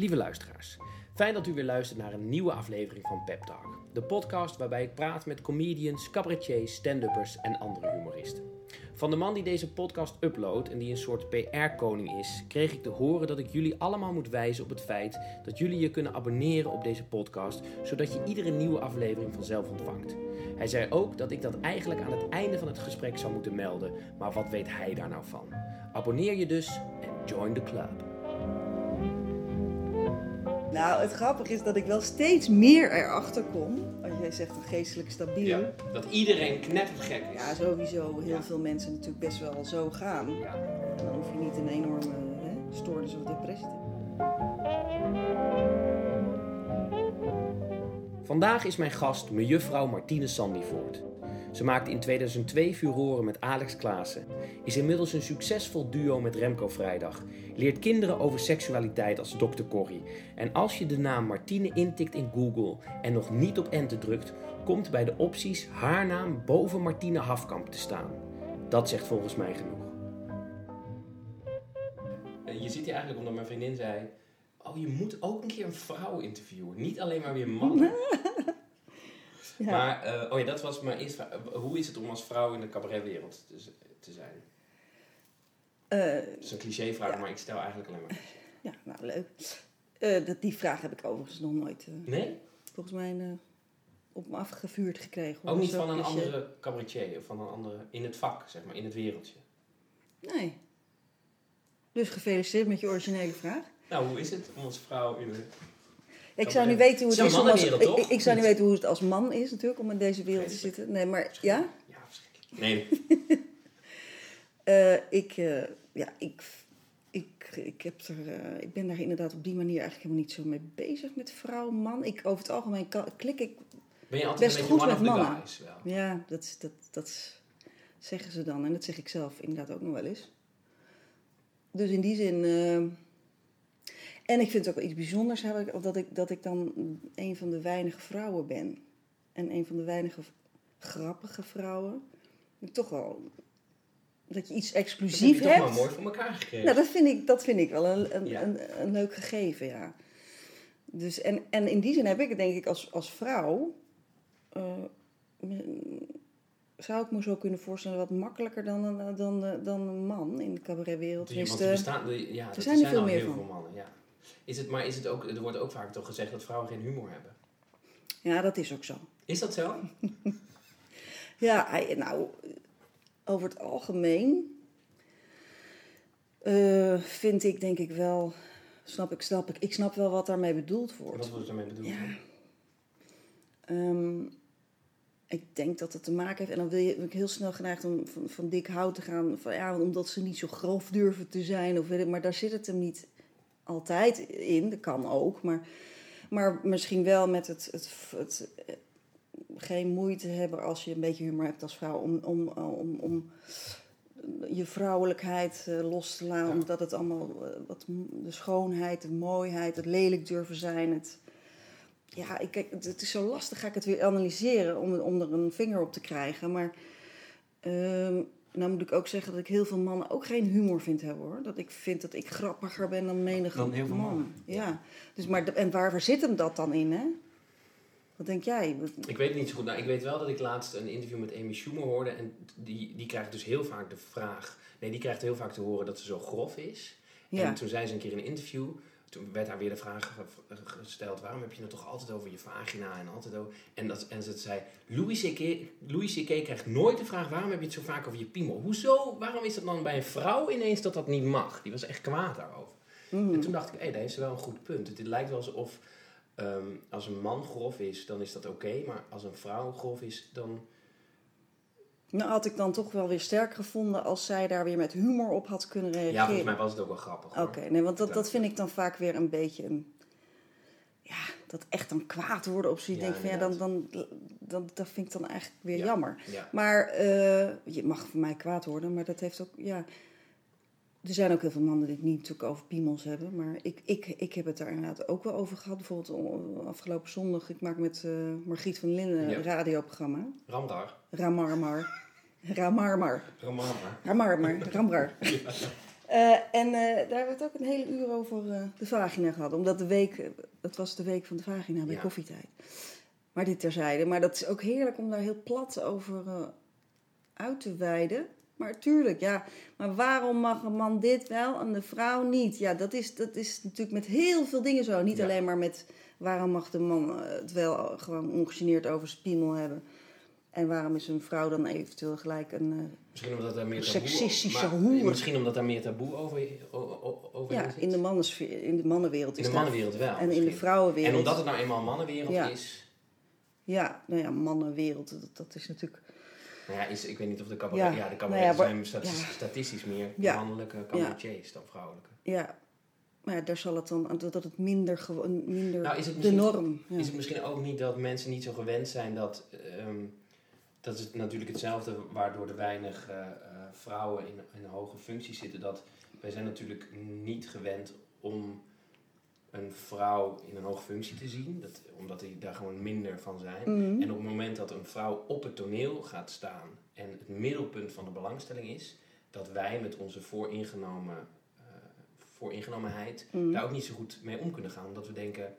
Lieve luisteraars, fijn dat u weer luistert naar een nieuwe aflevering van Pep Talk. De podcast waarbij ik praat met comedians, cabaretiers, stand-uppers en andere humoristen. Van de man die deze podcast uploadt en die een soort PR-koning is, kreeg ik te horen dat ik jullie allemaal moet wijzen op het feit dat jullie je kunnen abonneren op deze podcast, zodat je iedere nieuwe aflevering vanzelf ontvangt. Hij zei ook dat ik dat eigenlijk aan het einde van het gesprek zou moeten melden, maar wat weet hij daar nou van? Abonneer je dus en join the club. Nou, het grappige is dat ik wel steeds meer erachter kom. Als jij zegt van geestelijk stabiel. Ja, Ja, dat iedereen knettergek is. sowieso heel Ja. veel mensen natuurlijk best wel zo gaan. Ja. En dan hoef je niet een enorme hè, stoornis of depressie te hebben. Vandaag is mijn gast mejuffrouw Martine Sandyvoort. Ze maakte in 2002 furoren met Alex Klaassen, is inmiddels een succesvol duo met Remco Vrijdag, leert kinderen over seksualiteit als Dr. Corrie. En als je de naam Martine intikt in Google en nog niet op enter drukt, komt bij de opties haar naam boven Martine Hafkamp te staan. Dat zegt volgens mij genoeg. Je zit hier eigenlijk omdat mijn vriendin zei: Oh, je moet ook een keer een vrouw interviewen. Niet alleen maar weer mannen. Ja. Maar, eh, oh ja, dat was mijn eerste vraag. Hoe is het om als vrouw in de cabaretwereld te, zijn? Dat is een clichévraag, Ja. maar ik stel eigenlijk alleen maar. ja, nou leuk. Eh, dat, die vraag heb ik overigens nog nooit, Nee? volgens mij, op me afgevuurd gekregen. Ook niet van een cliché. andere cabaretier of van een andere in het vak, zeg maar, in het wereldje. Nee. Dus gefeliciteerd met je originele vraag. Nou, hoe is het om als vrouw in de. Ik zou niet weten hoe het is als, ik, toch? ik zou niet weten hoe het als man is natuurlijk om in deze wereld te zitten. Nee, maar ja, Ja, verschrikkelijk. Nee, Eh, ik, eh, ja, ik, ik, ik, heb er, eh, ik ben daar inderdaad op die manier eigenlijk helemaal niet zo mee bezig met vrouw, man. Ik, over het algemeen kan- klik ik, ben je altijd Best een goed met mannen. guys ja, dat, dat, dat zeggen ze dan en dat zeg ik zelf inderdaad ook nog wel eens. Dus in die zin, eh, en ik vind het ook wel iets bijzonders hebben, dat ik, dat ik dan een van de weinige vrouwen ben. En een van de weinige grappige vrouwen. Toch wel, dat je iets Dat exclusief heb je toch hebt. maar mooi voor elkaar gekregen. Nou, dat vind ik, dat vind ik wel een, een, Ja. een, een leuk gegeven, ja. Dus, en, en in die zin heb ik het denk ik als, als vrouw... eh, zou ik me zo kunnen voorstellen wat makkelijker dan, een- dan, dan, dan een man in de cabaretwereld. Er bestaan, ja, er zijn er veel meer veel mannen. Ja. Is het, maar is het ook, er wordt ook vaak toch gezegd dat vrouwen geen humor hebben. Ja, dat is ook zo. Is dat zo? Ja, nou, over het algemeen eh, vind ik denk ik wel... Snap ik, snap ik, ik snap wel wat daarmee bedoeld wordt. Wat wordt ermee bedoeld? Ja. Ehm, ik denk dat het te maken heeft. En dan wil je, ben ik heel snel geneigd om van, van dik hout te gaan. Van, ja, omdat ze niet zo grof durven te zijn. Of weet ik, maar daar zit het hem niet altijd in. Dat kan ook. Maar, maar misschien wel met het, het, het, eh, geen moeite hebben als je een beetje humor hebt als vrouw. Om, om, om, om je vrouwelijkheid eh, los te laten. Ja. Omdat het allemaal eh, wat, de schoonheid, de mooiheid, het lelijk durven zijn. Het, ja, ik, kijk, het, het is zo lastig, ga ik het weer analyseren om, om er een vinger op te krijgen. Maar ehm, nou moet ik ook zeggen dat ik heel veel mannen ook geen humor vind hebben hoor. Dat ik vind dat ik grappiger ben dan menig Dan heel veel man. mannen. Ja. Dus, maar, de- en waar, waar zit hem dat dan in hè? Wat denk jij? Ik weet het niet zo goed. Nou, ik weet wel dat ik laatst een interview met Amy Schumer hoorde. En die, die krijgt dus heel vaak de vraag... Nee, die krijgt heel vaak te horen dat ze zo grof is. Ja. En toen zei ze een keer in een interview... Toen werd haar weer de vraag ge- ge- gesteld... Waarom heb je het toch altijd over je vagina en altijd over... En, dat, en ze zei... Louis C.K. Louis C.K. krijgt nooit de vraag... Waarom heb je het zo vaak over je piemel? Hoezo? Waarom is dat dan bij een vrouw ineens dat dat niet mag? Die was echt kwaad daarover. Mhm. En toen dacht ik, hé, daar heeft ze wel een goed punt. Het lijkt wel alsof ehm, als een man grof is, dan is dat oké. maar als een vrouw grof is, dan... Nou had ik dan toch wel weer sterk gevonden als zij daar weer met humor op had kunnen reageren. Ja, volgens mij was het ook wel grappig. Oké, nee, want dat, dat vind ik dan vaak weer een beetje een... Ja, dat echt dan kwaad worden op zoiets. Ja, denk van, ja, dan, dan, dan, dat vind ik dan eigenlijk weer Ja. jammer. Ja. Maar eh, je mag voor mij kwaad worden, maar dat heeft ook... Ja, er zijn ook heel veel mannen die het niet natuurlijk over piemels hebben. Maar ik, ik, ik heb het daar inderdaad ook wel over gehad. Bijvoorbeeld o- afgelopen zondag, ik maak met eh, Margriet van Linden een Ja. radioprogramma. Ramdar. Ramarmar. Ramarmar. Ramamar. Ramarmar. Ramrar. Eh, en eh, daar hebben we het ook een hele uur over eh, de vagina gehad. Omdat de week, eh, dat was de week van de vagina bij Ja. koffietijd. Maar dit terzijde. Maar dat is ook heerlijk om daar heel plat over eh, uit te wijden. Maar tuurlijk, ja. Maar waarom mag een man dit wel en de vrouw niet? Ja, dat is, dat is natuurlijk met heel veel dingen zo. Niet Ja. alleen maar met waarom mag de man het wel gewoon ongegeneerd over zijn piemel hebben. En waarom is een vrouw dan eventueel gelijk een... eh, Misschien omdat daar meer taboe... Seksistische hoer. Misschien omdat daar meer taboe over, over ja, zit. in de, mannensfeer, in de mannenwereld In is de daar- mannenwereld wel. En in de vrouwenwereld. En omdat het nou eenmaal een mannenwereld Ja. is... Ja, nou ja, mannenwereld, dat, dat is natuurlijk... Nou ja, is, ik weet niet of de cabaret... Ja, Ja, de nou cabaret ja, maar- zijn stati- ja. statistisch meer Ja. mannelijke cabaretiers dan vrouwelijke. Ja, maar ja, daar zal het dan... Dat het minder, gewoon minder Nou, is het de norm. Ja. Is het misschien ook niet dat mensen niet zo gewend zijn dat... ehm, dat is natuurlijk hetzelfde waardoor er weinig eh, eh, vrouwen in, in hoge functie zitten. Dat wij zijn natuurlijk niet gewend om een vrouw in een hoge functie te zien. Dat, omdat die daar gewoon minder van zijn. Mhm. En op het moment dat een vrouw op het toneel gaat staan en het middelpunt van de belangstelling is, dat wij met onze vooringenomen, eh, vooringenomenheid Mhm. daar ook niet zo goed mee om kunnen gaan. Omdat we denken,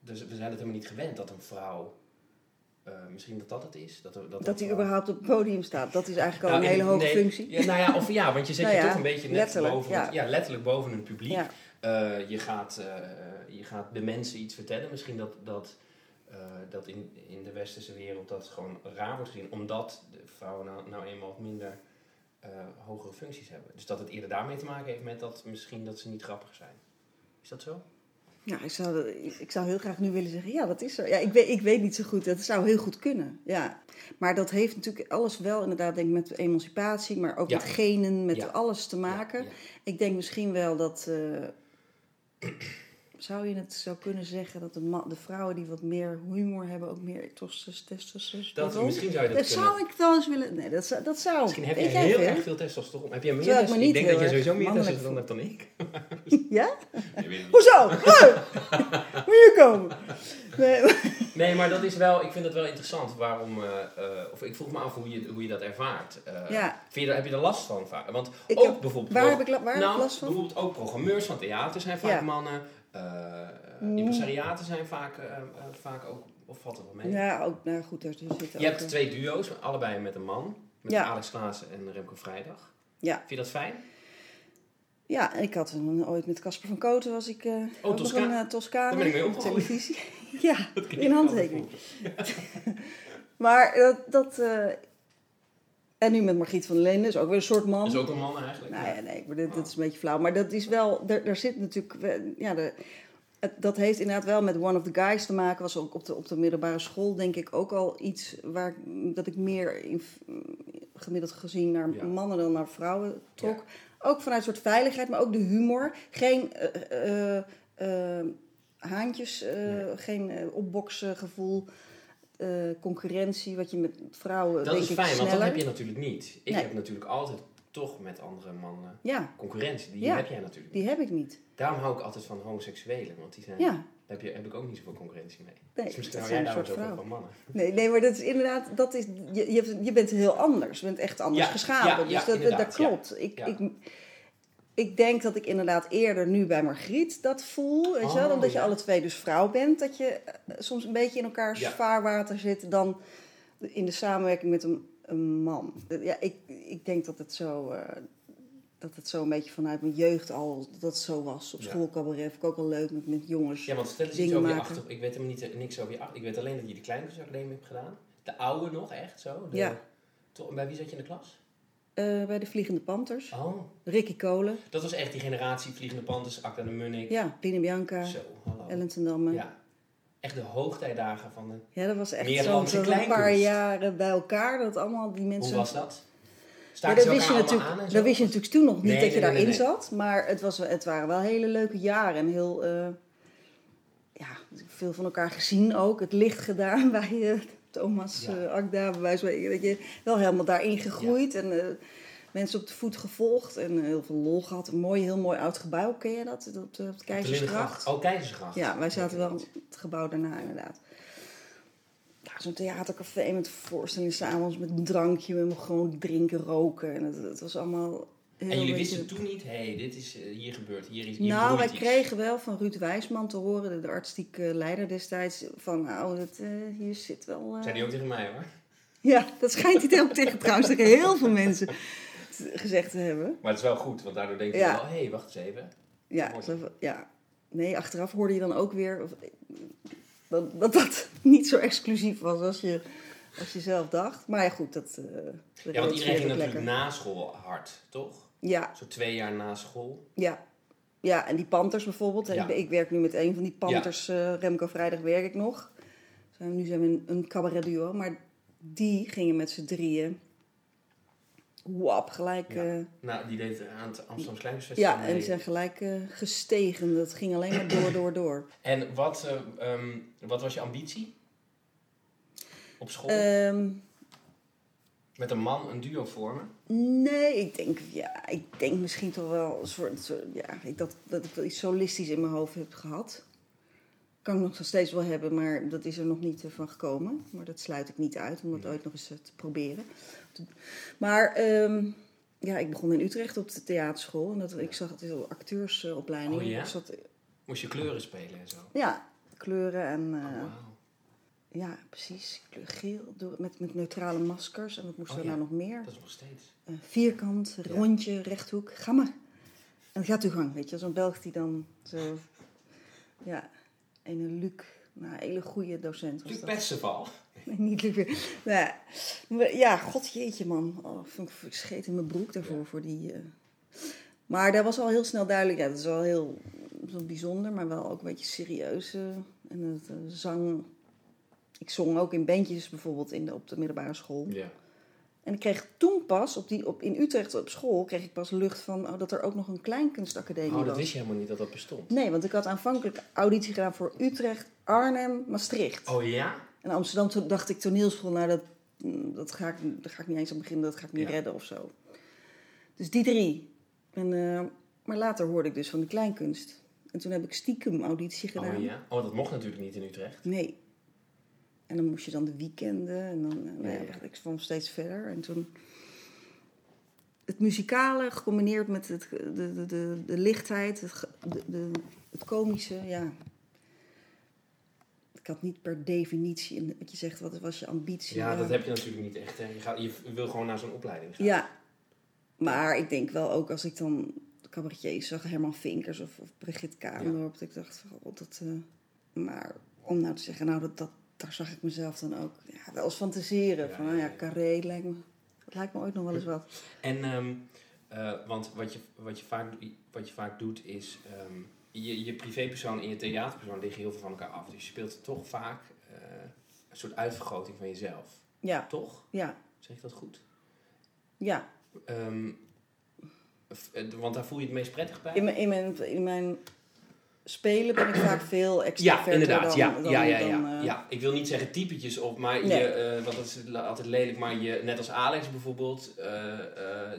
dus we zijn het helemaal niet gewend dat een vrouw, eh, misschien dat dat het is. Dat, dat, Dat hij vrouw- überhaupt op het podium staat, dat is eigenlijk al Nou, een hele hoge nee, functie. Ja, nou ja, of ja, want je zet Nou je ja, toch een beetje net letterlijk, boven, ja. het- ja, letterlijk boven een publiek. Ja. Eh, je, gaat, eh, je gaat de mensen iets vertellen. Misschien dat, dat, eh, dat in, in de westerse wereld dat gewoon raar wordt gezien. Omdat de vrouwen nou, nou eenmaal wat minder eh, hogere functies hebben. Dus dat het eerder daarmee te maken heeft met dat misschien dat ze niet grappig zijn. Is dat zo? Ja, ik zou, ik zou heel graag nu willen zeggen, ja, dat is zo. Ja, ik weet, ik weet niet zo goed, dat zou heel goed kunnen. Ja. Maar dat heeft natuurlijk alles wel inderdaad, denk ik, met emancipatie, maar ook Ja. met genen, met Ja. alles te maken. Ja. Ik denk misschien wel dat. eh, zou je het zo kunnen zeggen dat de, de vrouwen die wat meer humor hebben ook meer tos- testosteron? Dat, misschien zou je dat, Dat kunnen. zou ik wel eens willen. Nee, dat zou. Dat zou. Misschien heb je heel veel? erg veel testosteron. Heb jij meer testosteron? Ik niet denk dat je sowieso meer testosteron hebt dan ik. Ja? Hoezo? Huh? Moet je komen? Nee, maar- Nee, maar dat is wel, ik vind het wel interessant waarom, eh, eh, of ik vroeg me af hoe je, hoe je dat ervaart. Eh, ja, vind je, heb je er last van vaak? Want Ik ook heb- bijvoorbeeld... waar heb ik, waar heb ik nou, last van? bijvoorbeeld ook programmeurs van theater zijn vaak Ja. mannen. Eh Mm. impresariaten zijn vaak, eh, eh, vaak ook, of valt het wel mee? Ja, ook, nou goed, er zitten Je hebt twee duo's, allebei met een man. Met Ja. Alex Klaassen en Remco Vrijdag. Ja. Vind je dat fijn? Ja, ik had een, ooit met Casper van Koten was ik nog Tosca- een uh, Toscane Daar ben ik mee op televisie. ja, in handtekening. Maar dat, dat en nu met Margriet van der Linden is ook weer een soort man. Is ook een man eigenlijk. Nou ja, nee, maar dit, dit is een beetje flauw. Maar dat is wel, daar, zit natuurlijk, ja, de, het- dat heeft inderdaad wel met One of the Guys te maken. Was ook op de, op de middelbare school denk ik ook al iets waar dat ik meer in, gemiddeld gezien naar Ja. mannen dan naar vrouwen trok. Ook vanuit een soort veiligheid, maar ook de humor. Geen eh, eh, eh, haantjes, Nee. geen eh, opboksgevoel. Eh, concurrentie, wat je met vrouwen Dat denk is ik fijn, want dat heb je natuurlijk niet. Ik Nee. heb natuurlijk altijd toch met andere mannen Ja, concurrentie. Die Ja. heb jij natuurlijk niet. die heb ik niet. Daarom hou ik altijd van homoseksuelen, want die zijn, Ja, daar heb, je, heb ik ook niet zoveel concurrentie mee. nee, dus misschien hou jij soort zoveel vrouwen. van mannen. Nee, nee, maar dat is inderdaad, dat is, je, je, bent heel anders. Je bent echt anders geschapen. ja, dus dat, dat, klopt. Ik, ik, ik denk dat ik inderdaad eerder nu bij Margriet dat voel. Weet je wel? Oh, Omdat je ja. alle twee dus vrouw bent. Dat je eh, soms een beetje in elkaars Ja. vaarwater zit dan in de samenwerking met een, een man. Ja, ik, ik denk dat het zo... eh, dat het zo een beetje vanuit mijn jeugd al dat het zo was. Op schoolcabaret vind ik ook wel leuk met, met jongens. Ja, want stel eens iets over je achter... Ik weet helemaal niet, eh, niks over je achter... Ik weet alleen dat je de Kleinkunstacademie hebt gedaan. De oude nog, echt zo? De, Ja. Toch, bij wie zat je in de klas? Eh, bij de Vliegende Panthers. Oh, Ricky Kolen. dat was echt die generatie Vliegende Panthers, Acta de Munnik. Ja, Pine Bianca. Zo, hallo. Ellen ten Damme. Ja. Ja. Echt de hoogtijdagen van de... dat was echt zo'n zo paar jaren bij elkaar. Dat allemaal die mensen... Hoe was dat? Staken dat wist, je natuurlijk, aan dat wist je natuurlijk toen nog niet Nee, dat je nee, daarin nee. zat. Maar het, was, het waren wel hele leuke jaren. En heel... eh, ja, veel van elkaar gezien ook. Het licht gedaan bij eh, Thomas Ja. eh Akda. Bij wijze van je wel helemaal daarin gegroeid. En eh, mensen op de voet gevolgd. En eh, heel veel lol gehad. Een mooi, heel mooi oud gebouw. Ken je dat? Op de, op de Op de Keizersgracht. Oh, Keizersgracht. Ja, wij zaten wel in het gebouw daarna inderdaad. Ja, zo'n theatercafé met voorstellingen s'avonds met een drankje. En we gewoon drinken, roken. En het, het was allemaal... heel En jullie wisten toen niet, hé, hey, dit is eh, hier gebeurd, hier is hier Nou, wij iets. kregen wel van Ruud Wijsman te horen, de, de artistiek eh, leider destijds, van nou, hier zit wel... eh, Zei die ook tegen mij hoor. Ja, dat schijnt hij ook tegen trouwens tegen heel veel mensen gezegd te hebben. Maar het is wel goed, want daardoor denk je Ja. wel, hé, hey, wacht eens even. Ja, ja. Nee, achteraf hoorde je dan ook weer of, dat, dat dat niet zo exclusief was als je, als je zelf dacht. Maar ja, goed, dat... dat Ja, want iedereen ging natuurlijk na school hard, toch? Ja, Zo twee jaar na school. ja. Ja, en die Panthers bijvoorbeeld. Ja. Ik, werk nu met een van die Panthers. eh, Remco Vrijdag werk ik nog. Zijn we- nu zijn we een, een cabaret duo. Maar die gingen met z'n drieën... Wap, gelijk... Ja. eh, Nou, die deed aan het Amsterdam Slijmersfestival Ja, en mee. die zijn gelijk eh, gestegen. Dat ging alleen maar door, door, door. En wat, eh, ehm, wat was je ambitie? Op school? Ehm, Met een man een duo vormen? nee, ik denk, ja, ik denk misschien toch wel een soort, soort- ja, ik, dat, dat ik wel iets solistisch in mijn hoofd heb gehad. Kan ik nog steeds wel hebben, maar dat is er nog niet eh, van gekomen. Maar dat sluit ik niet uit om dat ooit nog eens eh, te proberen. Maar ehm, ja, ik begon in Utrecht op de theaterschool. En dat, ik zag het heel acteursopleiding. Oh ja? Zat, Moest je kleuren spelen en zo? ja, kleuren en... eh, Oh. Ja, precies. Kleur geel met, met neutrale maskers. En wat moest Oh, er ja. nou nog meer? Dat is nog steeds. Eh, vierkant, Ja. rondje, rechthoek. Ga maar. En gaat uw gang, weet je. Zo'n Belg die dan zo... Ja, en een Luc. Nou, een hele goede docent was Luc dat. Perceval. Nee, niet Luc. Nou, ja. Maar ja, god jeetje man. Oh, ik, ik scheet in mijn broek daarvoor. Ja. Voor die, eh. Maar daar was al heel snel duidelijk. Ja, dat is wel heel zo bijzonder, maar wel ook een beetje serieus. en het eh, zang... Ik zong ook in bandjes bijvoorbeeld in de, op de middelbare school. Ja. En ik kreeg toen pas, op die, op, in Utrecht op school, kreeg ik pas lucht van oh, dat er ook nog een kleinkunstacademie Oh, dat was. wist je helemaal niet dat dat bestond. Nee, want ik had aanvankelijk auditie gedaan voor Utrecht, Arnhem, Maastricht. Oh ja? En Amsterdam toen dacht ik toneelschool, nou dat, mm, dat ga ik, daar ga ik niet eens aan beginnen, dat ga ik niet Ja. redden of zo. Dus die drie. En, eh, maar later hoorde ik dus van de kleinkunst. En toen heb ik stiekem auditie gedaan. Oh ja? Oh, dat mocht natuurlijk niet in Utrecht. Nee. En dan moest je dan de weekenden en dan eh, nou ja, Ja, ik kwam steeds verder. En toen het muzikale gecombineerd met het, de, de, de, de lichtheid, het, de, de, het komische, ja. Ik had niet per definitie, een- wat je zegt, wat was je ambitie? Ja, dat heb je natuurlijk niet echt. Hè. Je, gaat, je wil gewoon naar zo'n opleiding gaan. Ja, maar ik denk wel ook als ik dan cabaretiers zag, Herman Vinkers of, of Brigitte Kaandorp, dat ik dacht van, god, dat... eh, maar om nou te zeggen, nou, dat, dat, daar zag ik mezelf dan ook ja, wel eens fantaseren. Ja, van, ja, nou ja, carré lijkt me, dat lijkt me ooit nog wel eens wat. En, ehm, eh, want wat je, wat, je vaak, wat je vaak doet is, ehm, je, je privépersoon en je theaterpersoon liggen heel veel van elkaar af. Dus je speelt toch vaak eh, een soort uitvergroting van jezelf. Ja, Toch? ja, Zeg ik dat goed? ja. Ehm, eh, want daar voel je het meest prettig bij? In mijn, in mijn, in mijn spelen ben ik vaak veel Ja, extraverter inderdaad. dan, ja, dan, ja, ja, ja. dan, eh, ja. Ik wil niet zeggen typetjes op, maar Nee. je, eh, want dat is altijd lelijk, maar je, net als Alex bijvoorbeeld, eh,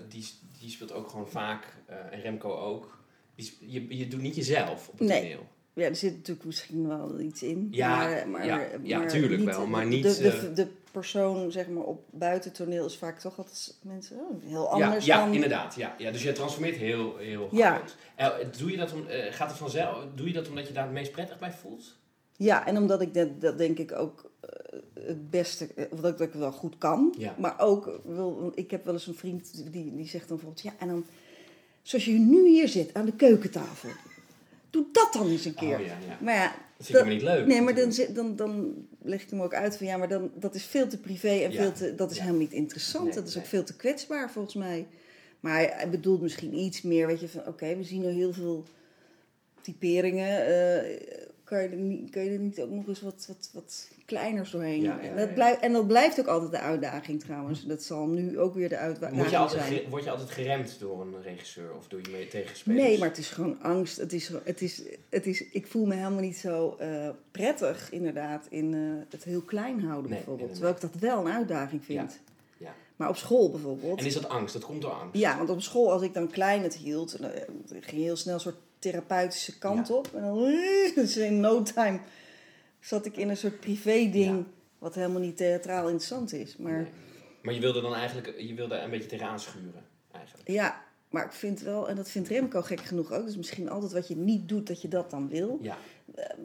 die, die speelt ook gewoon vaak, en Remco ook. Die je, je doet niet jezelf op het Nee. toneel. Ja, er zit natuurlijk misschien wel iets in. Ja, maar, maar, ja, ja, tuurlijk wel, maar niet, De, de, de persoon, zeg maar, op buitentoneel is vaak toch altijd mensen oh, heel Ja, anders ja dan... inderdaad. Ja, ja, dus je transformeert heel, heel Ja. groot. Eh, doe je dat om, eh, gaat het vanzelf? Doe je dat omdat je daar het meest prettig bij voelt? Ja, en omdat ik dat, dat denk ik ook eh, het beste, of dat ik dat wel goed kan. Ja. Maar ook, wil, ik heb wel eens een vriend die, die zegt dan bijvoorbeeld, ja, en dan, zoals je nu hier zit aan de keukentafel, doe dat dan eens een keer. Oh ja, ja. Maar ja, Dat vind ik niet leuk. Nee, maar dan, zit- dan, dan leg ik hem ook uit van ja, maar dan, dat is veel te privé en Ja. veel te, dat is Ja. helemaal niet interessant. Nee, dat is ook veel te kwetsbaar volgens mij. Maar hij, hij bedoelt misschien iets meer, weet je, van oké, we zien er heel veel typeringen. eh, kan, je er niet, kan je er niet ook nog eens wat, wat, wat kleiners doorheen? Ja, dat blijft, en dat blijft ook altijd de uitdaging trouwens. Dat zal nu ook weer de uitdaging Moet je altijd, zijn. word je altijd geremd door een regisseur of door je mee tegen spelers? Nee, maar het is gewoon angst. Het is, het is, het is, ik voel me helemaal niet zo eh, prettig, inderdaad, in eh, het heel klein houden Nee, bijvoorbeeld. Terwijl ik dat wel een uitdaging vind. Ja. Maar op school bijvoorbeeld. En is dat angst? Dat komt door angst? Ja, want op school, als ik dan klein het hield, dan eh, ging je heel snel een soort therapeutische kant Ja. op. En dan, dus in no time, zat ik in een soort privé-ding, Ja. wat helemaal niet theatraal interessant is. Maar Nee. Maar je wilde dan eigenlijk je wilde een beetje tegenaan schuren, eigenlijk. ja, Maar ik vind wel, en dat vindt Remco gek genoeg ook, dus misschien altijd wat je niet doet, dat je dat dan wil. Ja,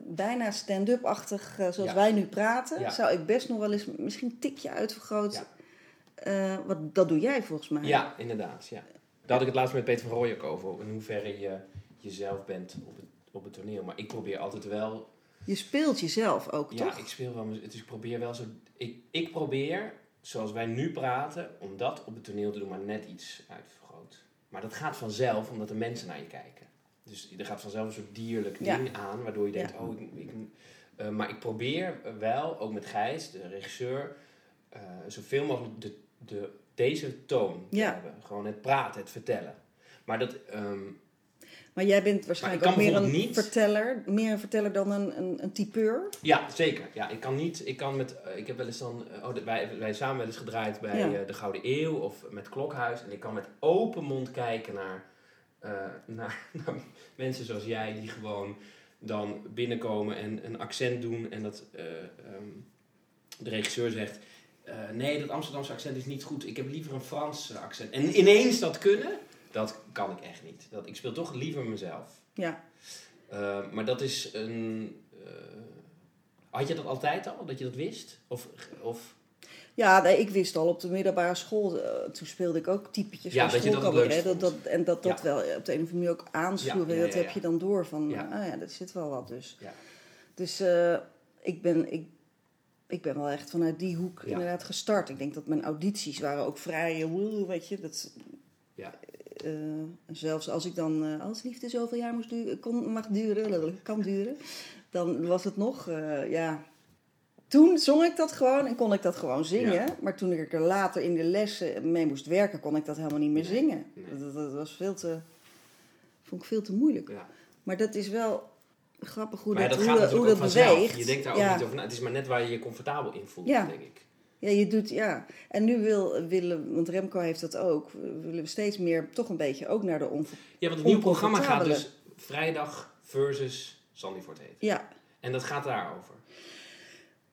Bijna stand-up-achtig, eh, zoals wij nu praten, zou ik best nog wel eens misschien een tikje uitvergroten. Eh, wat, dat doe jij volgens mij. ja inderdaad. Ja. Daar had ik het laatst met Peter van Rooij ook over. In hoeverre je jezelf bent op het, op het toneel. Maar ik probeer altijd wel Je speelt jezelf ook, Ja, toch? ik speel wel. Dus ik probeer wel zo. Ik, ik probeer, zoals wij nu praten, om dat op het toneel te doen, maar net iets uitvergroot. Maar dat gaat vanzelf, omdat de mensen naar je kijken. Dus er gaat vanzelf een soort dierlijk Ja. ding aan, waardoor je denkt, Ja. oh, ik. ik eh, maar ik probeer wel, ook met Gijs, de regisseur, eh, zoveel mogelijk de, de, deze toon te Ja. hebben. Gewoon het praten, het vertellen. Maar dat, ehm, Maar jij bent waarschijnlijk ook meer een niet- verteller. Meer een verteller dan een, een, een typeur. Ja, zeker. Ja, ik kan niet. Ik kan met. eh, ik heb wel eens dan. eh, oh, wij, wij samen wel eens gedraaid bij Ja. eh, de Gouden Eeuw of met Klokhuis. En ik kan met open mond kijken naar, naar, naar mensen zoals jij, die gewoon dan binnenkomen en een accent doen. En dat eh, ehm, de regisseur zegt. nee, dat Amsterdamse accent is niet goed. Ik heb liever een Frans accent. En ineens dat kunnen, dat kan ik echt niet. Dat, ik speel toch liever mezelf. Ja. Uh, maar dat is een. uh, had je dat altijd al, dat je dat wist? Of, of Ja, nee, ik wist al op de middelbare school, uh, toen speelde ik ook typetjes Ja, van je dat dat, En dat dat Ja. wel op de een of andere manier ook aansloeg. Ja, dat heb je dan door van, Ja. ah ja, dat zit wel wat dus. Ja. Dus eh, ik, ben, ik, ik ben wel echt vanuit die hoek Ja. inderdaad gestart. Ik denk dat mijn audities waren ook vrij, eh, weet je, dat... Ja. Eh, zelfs als ik dan eh, als liefde zoveel jaar moest duren, kon, mag duren, kan duren, dan was het nog, eh, ja, toen zong ik dat gewoon en kon ik dat gewoon zingen. Ja. Maar toen ik er later in de lessen mee moest werken, kon ik dat helemaal niet meer zingen. nee. Dat, dat was veel te, vond ik veel te moeilijk. ja. Maar dat is wel grappig hoe Maar dat, dat hoe, dat- hoe beweegt. Je denkt daar ook ja. niet over na. Het is maar net waar je je comfortabel in voelt, denk ik. Ja, je doet, ja. En nu wil, willen, want Remco heeft dat ook, willen we steeds meer toch een beetje ook naar de onver... Ja, want het nieuwe programma gaat dus vrijdag versus Sandy voor het heet. Ja, En dat gaat daarover.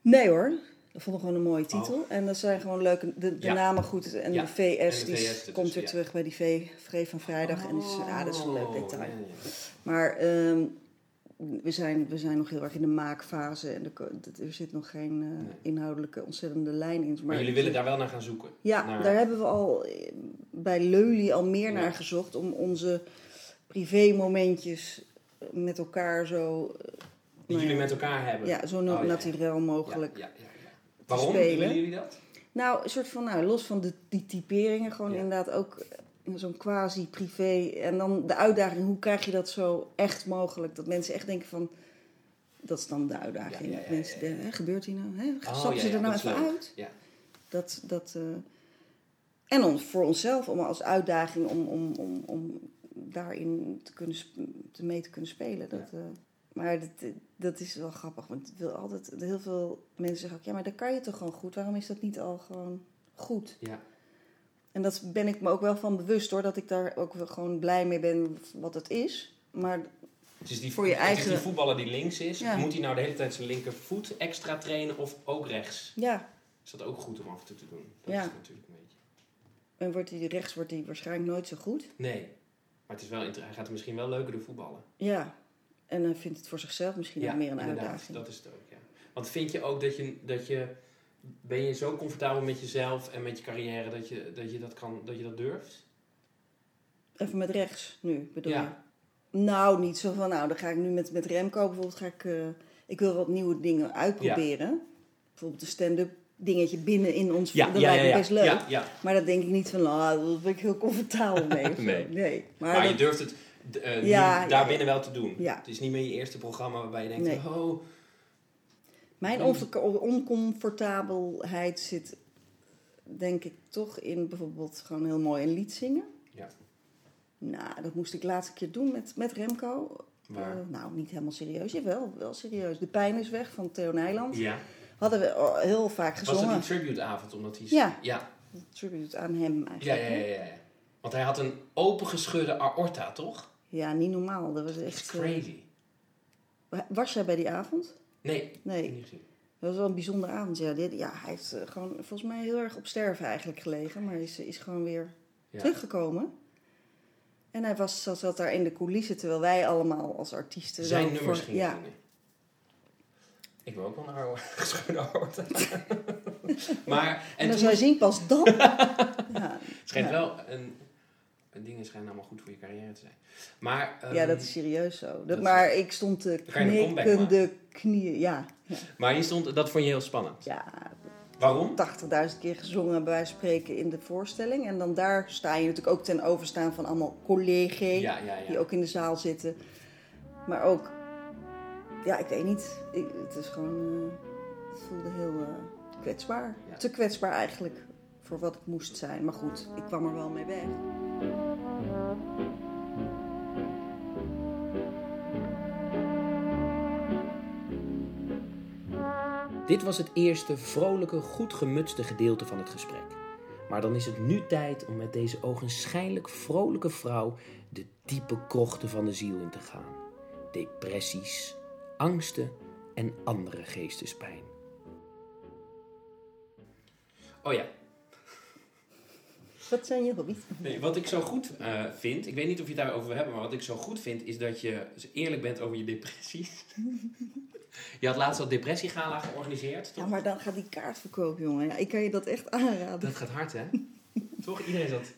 nee hoor. Dat vond ik gewoon een mooie titel. Oh. En dat zijn gewoon leuke, de, de Ja. namen goed. En Ja, de VS, en de die VS s- ertussen, komt weer ja. terug bij die V, V van vrijdag. En dus, ja, dat is een leuk Oh, detail. Maar ehm, we, zijn, we zijn nog heel erg in de maakfase. En er, er zit nog geen eh, Nee. inhoudelijke ontzettende lijn in. Maar jullie willen daar wel naar gaan zoeken. Ja, naar- daar hebben we al eh, bij Leuly al meer Ja. naar gezocht. Om onze privé-momentjes met elkaar zo... eh, Die nou jullie ja, met elkaar hebben. Ja, zo Oh, naturel mogelijk. Ja. Waarom spelen. willen jullie dat? Nou, een soort van, nou, los van de, die typeringen, gewoon inderdaad ook eh, zo'n quasi-privé. En dan de uitdaging, hoe krijg je dat zo echt mogelijk? Dat mensen echt denken van, dat is dan de uitdaging. Ja, ja, Dat ja, mensen denken, hè, gebeurt hier nou? Hè? Oh, Stappen ze er nou dat even leuk. uit? Ja. Dat, dat, eh, en on, voor onszelf, om als uitdaging om, om, om, om daarin te kunnen, te mee te kunnen spelen. Dat, eh, maar dat, dat is wel grappig, want het wil altijd, heel veel mensen zeggen ook, ja, maar dan kan je toch gewoon goed. Waarom is dat niet al gewoon goed? Ja. En dat ben ik me ook wel van bewust hoor, dat ik daar ook gewoon blij mee ben wat het is. Maar Het is die, Voor je het is eigen- die voetballer die links is. Ja. Moet hij nou de hele tijd zijn linkervoet extra trainen of ook rechts? ja, Is dat ook goed om af en toe te doen? Dat Ja. is natuurlijk een beetje. en wordt hij rechts wordt hij waarschijnlijk nooit zo goed. Nee. Maar het is wel, hij gaat er misschien wel leuker door voetballen. Ja, en hij vindt het voor zichzelf misschien ook meer een inderdaad. uitdaging. Dat is het ook, ja. Want vind je ook dat je, dat je... Ben je zo comfortabel met jezelf en met je carrière dat je dat, je dat, kan, dat, je dat durft? Even met rechts nu, bedoel je? Ja. Nou, niet zo van, nou, dan ga ik nu met, met Remco bijvoorbeeld, ga ik, eh, ik wil wat nieuwe dingen uitproberen. Bijvoorbeeld een stand-up dingetje binnen in ons, dat lijkt me best leuk. Ja, ja. Maar dan denk ik niet van, nou, daar ben ik heel comfortabel mee. Nee. nee. Maar, Maar, je dat- durft het d- nu Ja, ja, daarbinnen ja. wel te doen. Ja. Het is niet meer je eerste programma waarbij je denkt... Nee. Oh, mijn onver- oncomfortabelheid zit, denk ik, toch in bijvoorbeeld gewoon heel mooi een lied zingen. Ja. Nou, dat moest ik laatste keer doen met, met Remco. waar? Eh, nou, niet helemaal serieus. Jawel, wel serieus. De pijn is weg van Theo Nijland. ja. Hadden we oh, heel vaak Was dat gezongen. die tributeavond? Omdat hij... Ja. Ja. Tribute aan hem eigenlijk. ja, ja, ja, ja. Want hij had een opengescheurde aorta, toch? Ja, niet normaal. Dat was echt... eh, crazy. was jij bij die avond? Nee, Nee, niet gezien. dat was wel een bijzondere avond. Ja, dit, ja hij heeft eh, gewoon volgens mij heel erg op sterven eigenlijk gelegen. Maar is, is gewoon weer Ja. teruggekomen. En hij was, zat, zat daar in de coulissen, terwijl wij allemaal als artiesten... Zijn nummers voor- gingen Ja, zingen. Ik wil ook wel naar geschudde hoort. maar, en, en je zien, pas dan... ja, Het schijnt Ja. wel, een, een dingen schijnen allemaal goed voor je carrière te zijn. Maar, ehm, ja, dat is serieus zo. Dat, dat is- maar ik stond te knikkende knieën. Ja, ja. maar je stond, dat vond je heel spannend. ja Waarom? 80.000 keer gezongen bij spreken in de voorstelling. En dan daar sta je natuurlijk ook ten overstaan van allemaal collega's Ja, ja, die ook in de zaal zitten. Maar ook, ja, ik weet niet. Ik, het is gewoon, eh, het voelde heel eh, kwetsbaar. Te kwetsbaar eigenlijk voor wat het moest zijn. Maar goed, ik kwam er wel mee weg. Dit was het eerste vrolijke, goed gemutste gedeelte van het gesprek. Maar dan is het nu tijd om met deze ogenschijnlijk vrolijke vrouw de diepe krochten van de ziel in te gaan. Depressies, angsten en andere geestespijn. Oh ja, Wat zijn je hobby's? Nee, wat ik zo goed eh, vind, ik weet niet of je het daarover wil hebben, maar wat ik zo goed vind is dat je eerlijk bent over je depressies. je had laatst al depressiegala georganiseerd, toch? Ja, maar dan gaat die kaartverkoop, jongen. Ja, ik kan je dat echt aanraden. Dat gaat hard, hè? toch? Iedereen zat...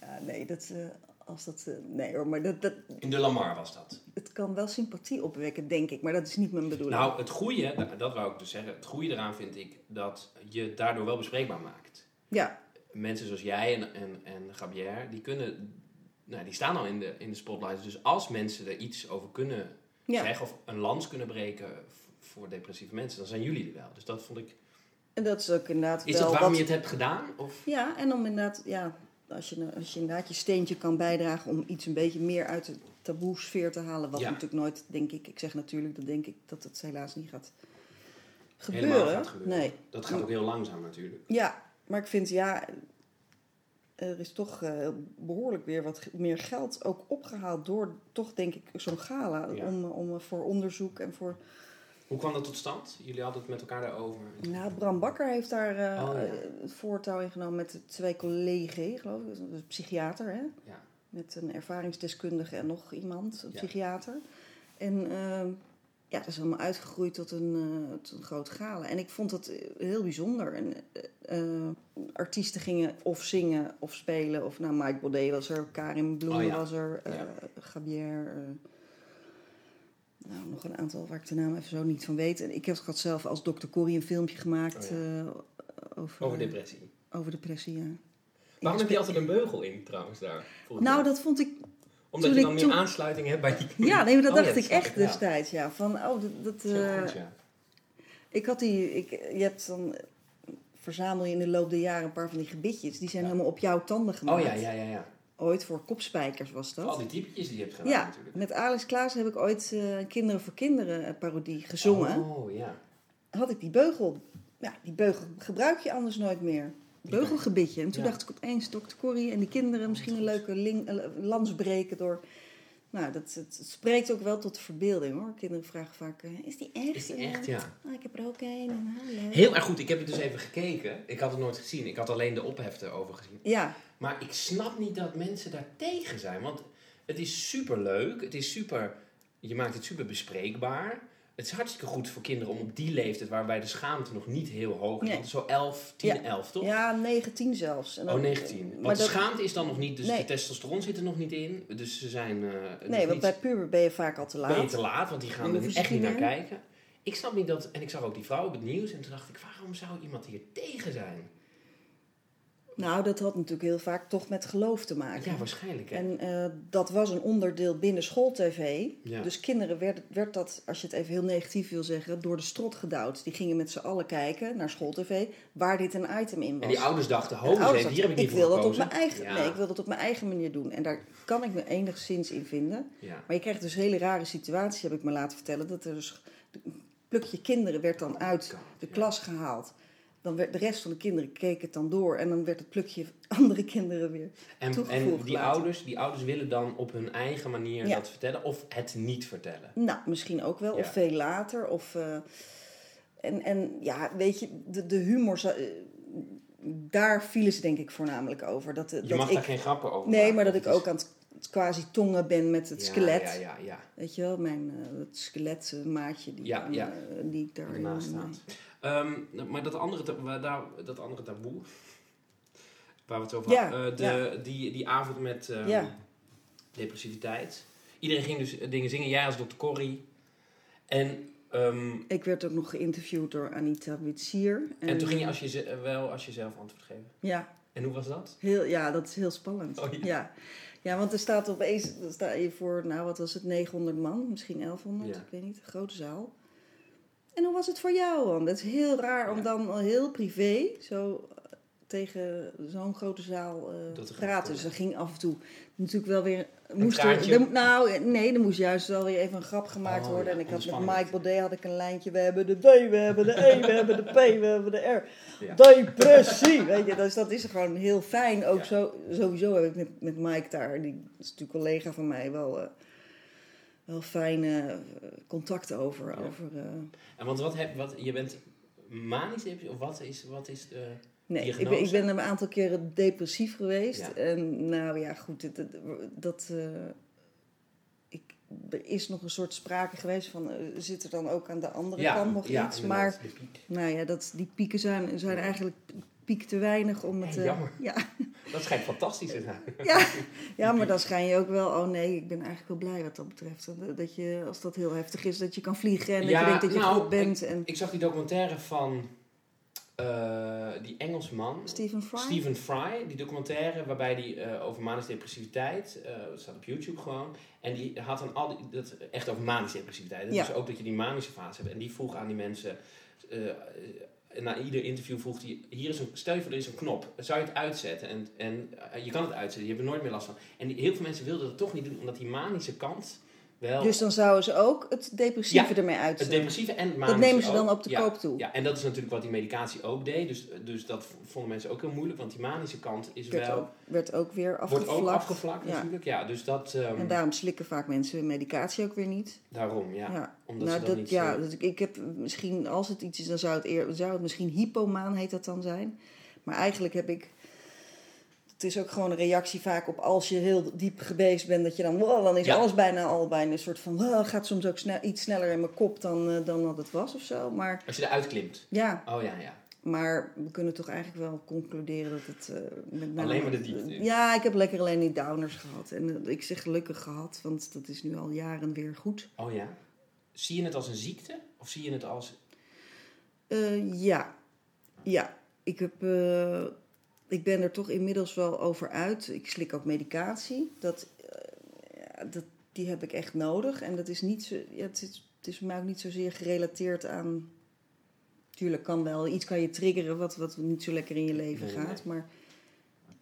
Ja, nee, dat, eh, als dat, eh, nee hoor, maar dat, dat, In de Lamar was dat. het kan wel sympathie opwekken, denk ik. Maar dat is niet mijn bedoeling. Nou, het goede, da- dat wou ik dus zeggen, het goede eraan vind ik dat je daardoor wel bespreekbaar maakt. Ja, Mensen zoals jij en, en, en Gabriel, die kunnen... Nou, die staan al in de, in de spotlight. Dus als mensen er iets over kunnen ja. zeggen of een lans kunnen breken voor depressieve mensen, dan zijn jullie er wel. Dus dat vond ik. En dat is ook inderdaad Is wel dat waarom wat- je het hebt gedaan? Of? Ja, en om inderdaad, ja, als je, als je inderdaad je steentje kan bijdragen om iets een beetje meer uit de taboe-sfeer te halen. Wat Ja. natuurlijk nooit, denk ik, ik zeg natuurlijk, dat denk ik dat het helaas niet gaat gebeuren. gaat gebeuren. Nee. Dat gaat ook heel langzaam natuurlijk. Ja, maar ik vind, ja, er is toch eh, behoorlijk weer wat meer geld ook opgehaald door toch, denk ik, zo'n gala. Ja. Om, om voor onderzoek en voor Hoe kwam dat tot stand? Jullie hadden het met elkaar daarover. Nou, Bram Bakker heeft daar eh, Oh, ja. eh, het voortouw in genomen met twee collega's, geloof ik. Een psychiater, hè? Ja. Met een ervaringsdeskundige en nog iemand, een psychiater. En ehm, ja, dat is allemaal uitgegroeid tot een, eh, tot een groot gala. En ik vond dat eh, heel bijzonder. En, eh, artiesten gingen of zingen of spelen. Of nou, Mike Baudet was er, Karin Bloemen Oh, ja. was er, Ja. Gabier... eh, nou, nog een aantal waar ik de naam even zo niet van weet. En ik heb had zelf als Dr. Corrie een filmpje gemaakt Oh, over, Over depressie. over depressie. Ja. Waarom heb je altijd een beugel in trouwens daar? Nou, dat vond ik. Omdat toen je dan meer aansluiting hebt bij die. Ja, nee, maar dat Oh, ja, dacht ik echt ja. destijds. Ja, van, oh, dat. dat Heel eh, goed, ja. ik had die. Ik, je hebt dan. eh, Verzamel je in de loop der jaren een paar van die gebitjes. Die zijn helemaal op jouw tanden gemaakt. Oh ja, ja, ja. ja. Ooit voor kopspijkers was dat. Al die typetjes die je hebt gedaan ja, natuurlijk. met Alex Klaas heb ik ooit eh, Kinderen voor Kinderen parodie gezongen. Oh ja. Had ik die beugel. Ja, die beugel gebruik je anders nooit meer. Beugelgebitje. En toen Ja. dacht ik opeens, dokter Corrie en die kinderen misschien een leuke ling, eh, lans breken door... Nou, dat, het, spreekt ook wel tot de verbeelding hoor. Kinderen vragen vaak, eh, is die echt? Is die echt, ja. Oh, ik heb er ook een. ah. Heel erg goed. Ik heb het dus even gekeken. Ik had het nooit gezien. Ik had alleen de opheften over gezien. Ja, Maar ik snap niet dat mensen daar tegen zijn. Want het is super leuk. Het is super. Je maakt het super bespreekbaar. Het is hartstikke goed voor kinderen om op die leeftijd, waarbij de schaamte nog niet heel hoog is. Nee. Zo 11, 10, Ja. 11, toch? ja 19 zelfs. En dan- Oh, 19. Want Maar de dat- schaamte is dan nog niet, dus Nee. de testosteron zit er nog niet in. Dus ze zijn. eh, Nee, want niet- bij puber ben je vaak al te ben je laat. te laat, want die gaan er echt niet naar kijken. Ik snap niet dat. En ik zag ook die vrouw op het nieuws en toen dacht ik, waarom zou iemand hier tegen zijn? Nou, dat had natuurlijk heel vaak toch met geloof te maken. Ja, waarschijnlijk. Hè? En eh, dat was een onderdeel binnen schooltv. Ja. Dus kinderen werd, werd dat, als je het even heel negatief wil zeggen, door de strot gedouwd. Die gingen met z'n allen kijken naar schooltv waar dit een item in was. En die ouders dachten, ho, ouders hier heb ik niet ik wil dat op mijn eigen, Ja. nee, ik wil dat op mijn eigen manier doen. En daar kan ik me enigszins in vinden. Ja. Maar je krijgt dus hele rare situaties, heb ik me laten vertellen. Dat er dus een plukje kinderen werd dan uit de klas gehaald. Dan werd de rest van de kinderen keek het dan door. En dan werd het plukje andere kinderen weer. En, toegevoegd en die, later. ouders, die ouders willen dan op hun eigen manier Ja. dat vertellen of het niet vertellen. Nou, misschien ook wel, of veel later. Of, eh, en, en ja, weet je, de, de humor, eh, daar vielen ze denk ik voornamelijk over. Dat, eh, Je dat mag ik, daar geen grappen over Nee, maken. maar dat ik is- ook aan het quasi tongen ben met het Ja, skelet. Ja, ja, ja. Weet je wel, mijn uh, het skeletmaatje die, Ja, aan, ja. die ik daar Ernaast staat. Ehm, maar dat andere, daar, dat andere taboe, waar we het over Ja, hadden, eh, die, die avond met ehm, Ja. depressiviteit. Iedereen ging dus dingen zingen, jij als Dr. Corrie. En, ehm, Ik werd ook nog geïnterviewd door Anita Witsier. en, toen ging je als je, ze- wel als jezelf antwoord geven. Ja, En hoe was dat? heel, ja, dat is heel spannend. Oh, ja. ja. want er staat opeens, er sta je voor, nou wat was het, 900 man, misschien 1100, Ja. ik weet niet, een grote zaal. En hoe was het voor jou dan? Dat is heel raar om Ja. dan al heel privé zo eh, tegen zo'n grote zaal eh, Dat te te praten. Dus er ging af en toe natuurlijk wel weer... Moest er, er- nou, nee, er moest juist wel weer even een grap gemaakt Oh, worden. ja, en ik had met. Mike Baudet had ik een lijntje. We hebben de D, we hebben de E, we hebben de P, we hebben de R. Ja. Depressie, weet je. Dus dat is gewoon heel fijn. Ook zo, sowieso heb ik met, met Mike daar, die is natuurlijk collega van mij, wel, eh, wel fijne eh, contacten over. Ja. over eh, En want wat heb, wat, je bent manisch depressief, of wat is, wat is de... nee, ik ben, ik ben een aantal keren depressief geweest. Ja. En nou ja, goed, het- dat... eh, ik, er is nog een soort sprake geweest van, zit er dan ook aan de andere kant nog ja, iets? Maar nou ja, dat, die pieken zijn, zijn eigenlijk piek te weinig om het... Eh, jammer. ja, Dat schijnt fantastisch te zijn. Ja, ja, maar dan schijn je ook wel, oh nee, ik ben eigenlijk wel blij wat dat betreft. Dat- je, als dat heel heftig is, dat je kan vliegen en dat Ja, je denkt dat je nou, goed bent. En Ik zag die documentaire van eh, die Engelsman, Stephen Fry? Stephen Fry, die documentaire waarbij die eh, over manische depressiviteit, dat staat op YouTube gewoon, en die had dan al die, dat echt over manische depressiviteit. Ja. Dus ook dat je die manische fase hebt. En die vroeg aan die mensen, na ieder interview vroeg hij, hier is een, stel je voor, er is een knop, zou je het uitzetten? En, en eh, je kan het uitzetten, je hebt er nooit meer last van. En heel veel mensen wilden dat toch niet doen, omdat die manische kant wel... Dus dan zouden ze ook het depressieve Ja, ermee het uitzetten. depressieve en het manische Dat nemen ze ook. dan op de ja. koop toe. Ja, en dat is natuurlijk wat die medicatie ook deed. Dus, dus dat vonden mensen ook heel moeilijk. Want die manische kant is werd, wel... ook, werd ook weer Wordt afgevlakt. ook afgevlakt Ja. natuurlijk. Ja, dus dat... ehm, En daarom slikken vaak mensen medicatie ook weer niet. daarom, ja. Ja. Omdat nou, ze dat niet... ja, eh, dat, ik- ik heb misschien, als het iets is, dan zou het, eer, zou het misschien hypomaan heet dat dan zijn. Maar eigenlijk heb ik, het is ook gewoon een reactie vaak op als je heel diep geweest bent, dat je dan, wow, dan is Ja. alles bijna al bijna een soort van, wow, gaat soms ook snel, iets sneller in mijn kop dan, eh, dan dat het was of zo. Maar Als je eruit klimt. ja, Oh ja, ja. maar we kunnen toch eigenlijk wel concluderen dat het eh, met. Alleen maar de diepte. Ja, ik heb lekker alleen die downers gehad. En eh, ik zeg gelukkig gehad, want dat is nu al jaren weer goed. Oh ja. Zie je het als een ziekte? Of zie je het als... Ja, ja. Ik, heb, ik ben er toch inmiddels wel over uit. Ik slik ook medicatie. Dat, eh, ja, dat, die heb ik echt nodig. En dat is niet zo, ja, het, is, het is mij ook niet zozeer gerelateerd aan. Tuurlijk kan wel, iets kan je triggeren wat, wat niet zo lekker in je leven Nee, nee, gaat. Maar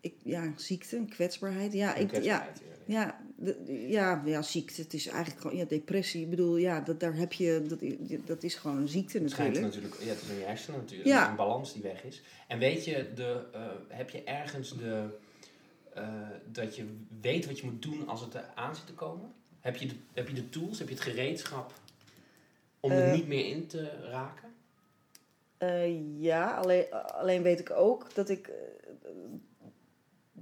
ik, ja, ziekte, kwetsbaarheid. Ja, ik, ja, kwetsbaarheid, ja. ja, ja, ja, ziekte. Het is eigenlijk gewoon ja, depressie. Ik bedoel, ja, dat, daar heb je, dat, dat is gewoon een ziekte Het schijnt natuurlijk. natuurlijk, ja, het is je hersenen natuurlijk, Ja. een balans die weg is. En weet je, de, eh, heb je ergens de, eh, dat je weet wat je moet doen als het er aan zit te komen? Heb je de, heb je de tools, heb je het gereedschap om er Eh. niet meer in te raken? Ja, alleen, alleen weet ik ook dat ik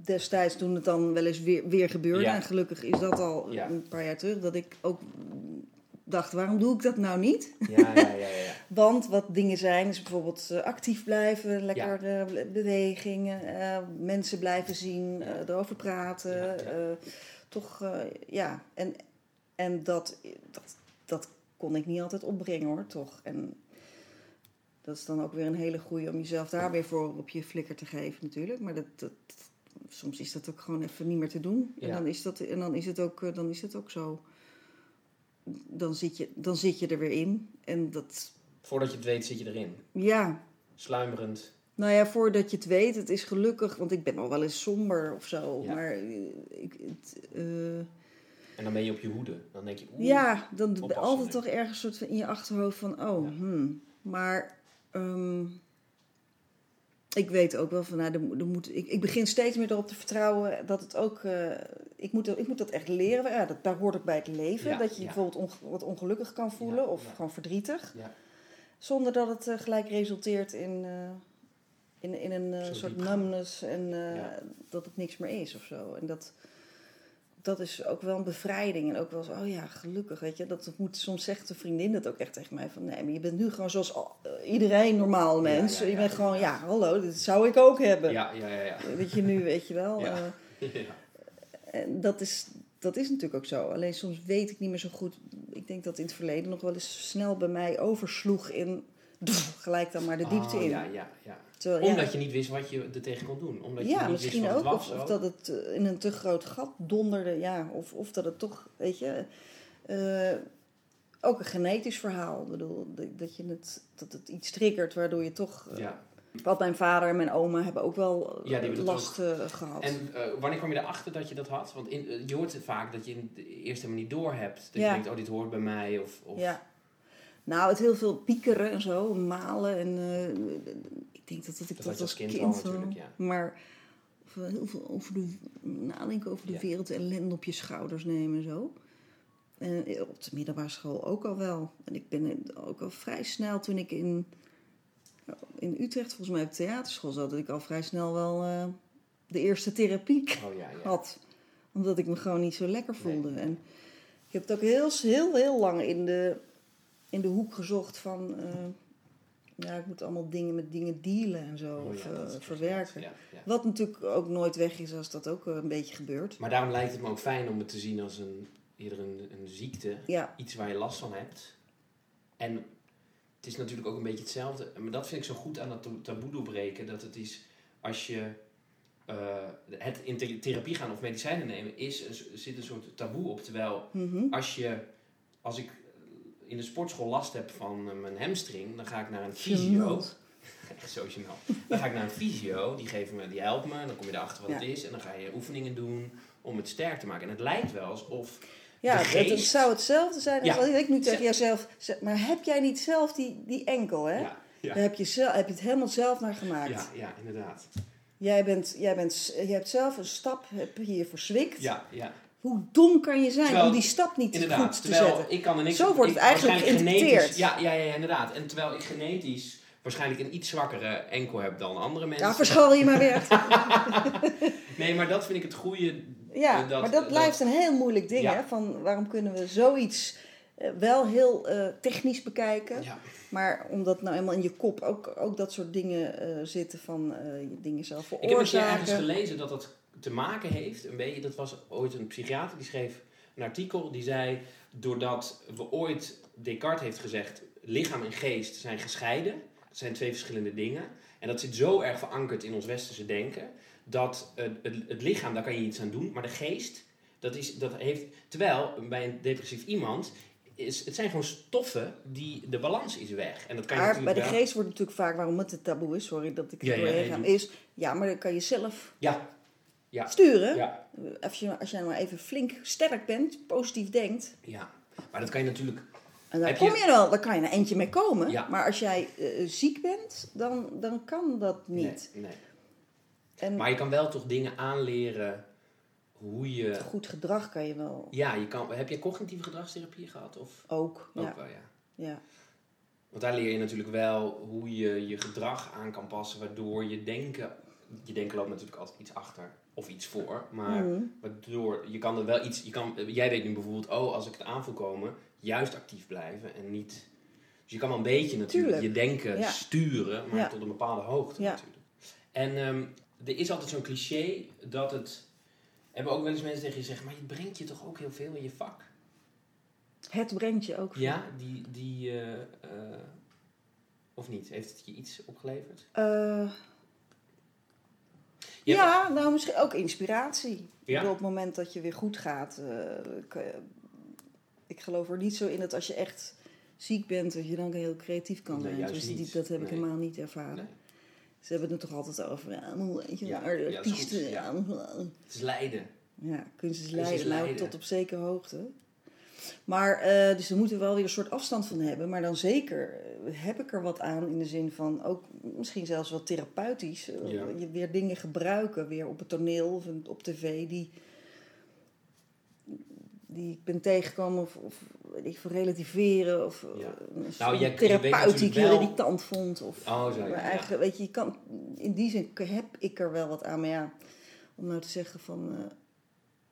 destijds toen het dan wel eens weer, weer gebeurde, Ja. en gelukkig is dat al Ja. een paar jaar terug, dat ik ook dacht, waarom doe ik dat nou niet? Ja, ja, ja. Want wat dingen zijn, is bijvoorbeeld eh, actief blijven, lekker eh, be- bewegingen, eh, mensen blijven zien, erover praten. Toch, ja. En, en dat, dat, dat kon ik niet altijd opbrengen hoor, toch. En dat is dan ook weer een hele goeie om jezelf daar weer voor op je flikker te geven natuurlijk. Maar dat, dat, soms is dat ook gewoon even niet meer te doen. En, dan is dat, en dan, is het ook, eh, dan is het ook zo. Dan zit, je, dan zit je er weer in. En dat, Voordat je het weet zit je erin. ja, Sluimerend. nou ja, voordat je het weet, het is gelukkig, want ik ben al wel eens somber of zo. Ja. Maar eh, ik, het, eh, En dan ben je op je hoede. Dan denk je, oeh, ja, dan altijd toch ergens soort van in je achterhoofd van, oh, Ja. hmm. Maar ehm, ik weet ook wel van, nou, er, er moet, ik, ik begin steeds meer erop te vertrouwen dat het ook, eh, ik, moet, ik moet dat echt leren. Ja, dat, daar hoort ook bij het leven. Ja, dat je je ja. bijvoorbeeld onge- wat ongelukkig kan voelen of gewoon verdrietig. Ja. Zonder dat het eh, gelijk resulteert in, eh, in, in een soort numbness en dat het niks meer is of zo. En dat, dat is ook wel een bevrijding. En ook wel zo, oh ja, gelukkig, weet je. Dat moet, soms zegt een vriendin dat ook echt tegen mij. Van nee, maar je bent nu gewoon zoals al- eh, iedereen normaal mens. ja, ja, je bent gewoon, ja, hallo, dit zou ik ook hebben. Ja, ja, ja. ja. Weet je, nu weet je wel. En dat is, dat is natuurlijk ook zo. Alleen soms weet ik niet meer zo goed. Ik denk dat in het verleden nog wel eens snel bij mij oversloeg in... gelijk dan maar de diepte Oh, in. Ja, ja, ja. Terwijl, ja, Omdat je niet wist wat je er tegen kon doen. Omdat je ja, niet misschien wist wat ook. het Of, of dat het eh, in een te groot gat donderde. Ja, of, of dat het toch, weet je... eh, ook een genetisch verhaal. Ik bedoel, dat- je het, dat het iets triggert waardoor je toch... eh, Ja. Want mijn vader en mijn oma hebben ook wel Ja, die last eh, gehad. En wanneer kwam je erachter dat je dat had? Want in, je hoort het vaak dat je in het eerst helemaal niet door hebt. Dat Ja. je denkt, oh, dit hoort bij mij. Of, of... Ja. Nou, het heel veel piekeren en zo, malen. En eh, ik denk dat, dat ik Dat als kind kind, al natuurlijk, ja. Maar heel veel over de, nadenken over de Ja. wereld, ellende op je schouders nemen en zo. En eh, op de middelbare school ook al wel. En ik ben ook al vrij snel toen ik in, in Utrecht, volgens mij op theaterschool zat, dat ik al vrij snel wel eh, de eerste therapie Oh ja, ja. had. Omdat ik me gewoon niet zo lekker voelde. Nee. En ik heb het ook heel, heel, heel lang in de, in de hoek gezocht van... eh, ja, ik moet allemaal dingen met dingen dealen en zo. Oh of eh, verwerken. Ja, ja. Wat natuurlijk ook nooit weg is als dat ook eh, een beetje gebeurt. Maar daarom lijkt het me ook fijn om het te zien als een, eerder een, een ziekte. Ja, Iets waar je last van hebt. En het is natuurlijk ook een beetje hetzelfde. Maar dat vind ik zo goed aan dat ta- taboe doorbreken. Dat het is als je het in the- therapie gaan of medicijnen nemen, is, zit een soort taboe op. Terwijl mhm. als je, als ik in de sportschool last heb van eh, mijn hamstring, dan ga ik naar een fysio. Echt zo snel. Dan ga ik naar een fysio, die, geeft me, die helpt me, dan kom je erachter wat Ja. het is. En dan ga je oefeningen doen om het sterk te maken. En het lijkt wel alsof... Ja, het, zou hetzelfde zijn als Ja. wat ik nu tegen Ze- jouzelf zeg. Maar heb jij niet zelf die, die enkel, hè? Ja, Daar heb je, zelf, heb je het helemaal zelf naar gemaakt. ja, ja, inderdaad. Jij, bent, jij, bent, je hebt zelf een stap hier verswikt. Ja, ja. Hoe dom kan je zijn Terwijl- om die stap niet goed te Terwijl zetten? ik kan er niks Zo wordt ik- het eigenlijk geïnterpreteerd. Ja, ja, ja, inderdaad. En terwijl ik genetisch waarschijnlijk een iets zwakkere enkel heb dan andere mensen. Ja, verschal je maar weer. Nee, maar dat vind ik het goede. Ja, Eh, dat- maar dat dat- blijft een heel moeilijk ding. Ja. Hè? Van waarom kunnen we zoiets eh, wel heel eh, technisch bekijken. Ja, Maar omdat nou eenmaal in je kop ook, ook dat soort dingen zitten van dingen zelf Ik heb een keer ergens veroorzaken. gelezen dat dat te maken heeft, een beetje, dat was ooit een psychiater die schreef een artikel die zei, doordat we ooit, Descartes heeft gezegd, lichaam en geest zijn gescheiden, dat zijn twee verschillende dingen, en dat zit zo erg verankerd in ons westerse denken, dat het, het lichaam, daar kan je iets aan doen, maar de geest, dat, is, dat heeft, terwijl bij een depressief iemand, is, het zijn gewoon stoffen die, de balans is weg. En dat kan je Maar bij de geest wordt natuurlijk vaak, waarom het een taboe is, sorry dat ik er Ja, ja, doorheen nee, ga, is, ja, maar dan kan je zelf Ja, Ja. sturen. ja, Als, je, als jij maar even flink sterk bent, positief denkt, ja. Maar dat kan je natuurlijk en je- kom je wel, daar kan je een eindje mee komen. Ja. Maar als jij eh, ziek bent, dan, dan kan dat niet. Nee, nee. En Maar je kan wel toch dingen aanleren hoe je... goed gedrag kan je wel Ja, je kan... Heb je cognitieve gedragstherapie gehad? Of ook. ook Ja, wel, ja. ja. Want daar leer je natuurlijk wel hoe je je gedrag aan kan passen, waardoor je denken... Je denken loopt natuurlijk altijd iets achter of iets voor, maar Mhm. waardoor je kan er wel iets... Je kan, jij weet nu bijvoorbeeld, oh, als ik het aan voel komen, juist actief blijven en niet... Dus je kan wel een beetje natuurlijk Tuurlijk. je denken Ja. sturen, maar Ja. tot een bepaalde hoogte Ja. natuurlijk. En ehm, er is altijd zo'n cliché dat het... Hebben ook wel eens mensen tegen je zeggen, maar het brengt je toch ook heel veel in je vak? Het brengt je ook veel. Ja, die, die eh, eh, of niet? Heeft het je iets opgeleverd? Eh, Ja, nou misschien ook inspiratie. Ja? op het moment dat je weer goed gaat. eh, je- ik geloof er niet zo in dat als je echt ziek bent, dat je dan heel creatief kan Nee, zijn. Dus die, dat heb ik helemaal niet ervaren. Nee. Ze hebben het er toch altijd over. Ja, weet je, Ja, artiesten. Het is lijden. Ja, kunst is lijden, nou, lijden. tot op zekere hoogte. Maar, eh, dus we moeten wel weer een soort afstand van hebben. Maar dan zeker eh, heb ik er wat aan in de zin van, ook misschien zelfs wel therapeutisch. eh, Ja. Je weer dingen gebruiken, weer op het toneel of op tv, die, die ik ben tegengekomen. Of, of ik veel, relativeren. Of Ja. een Nou, je therapeut die ik wel- irritant vond. Of, Oh, zo. maar Ja. eigenlijk, weet je, je kan, in die zin heb ik er wel wat aan. Maar ja, om nou te zeggen van...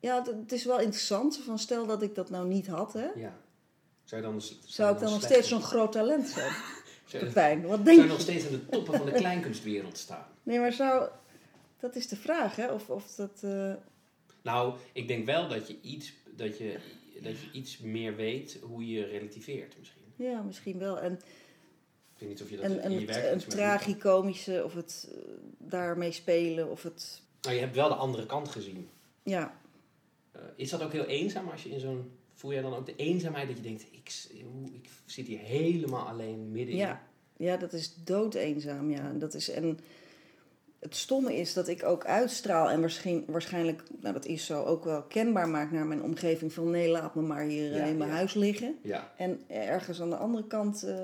ja, het- is wel interessant. Van stel dat ik dat nou niet had, hè? Ja. Zou, je dan, Zou ik dan nog steeds zo'n groot talent zijn? Zou, Pepijn, wat zou denk je je? nog steeds aan de toppen van de kleinkunstwereld staan? Nee, maar zou... Dat is de vraag, hè? Of, of dat... eh, Nou, ik denk wel dat je iets, dat je, dat je iets meer weet hoe je relativeert misschien. Ja, misschien wel. En, Ik weet niet of je dat en, in en je werk tragicomische, of het eh, daarmee spelen, of het... Nou, je hebt wel de andere kant gezien. Ja, Eh, is dat ook heel eenzaam als je in zo'n... Voel jij dan ook de eenzaamheid dat je denkt, ik, ik zit hier helemaal alleen middenin? ja, ja, dat is doodeenzaam, ja. Dat is, en het stomme is dat ik ook uitstraal en waarschijn- waarschijnlijk, nou dat is zo, ook wel kenbaar maak naar mijn omgeving van nee, laat me maar hier Ja, in mijn ja. huis liggen. Ja, En ergens aan de andere kant eh,